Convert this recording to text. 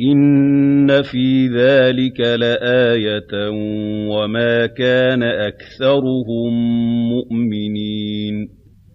إِنَّ فِي ذَٰلِكَ لَآيَةً ۖ وَمَا كَانَ أَكْثَرُهُم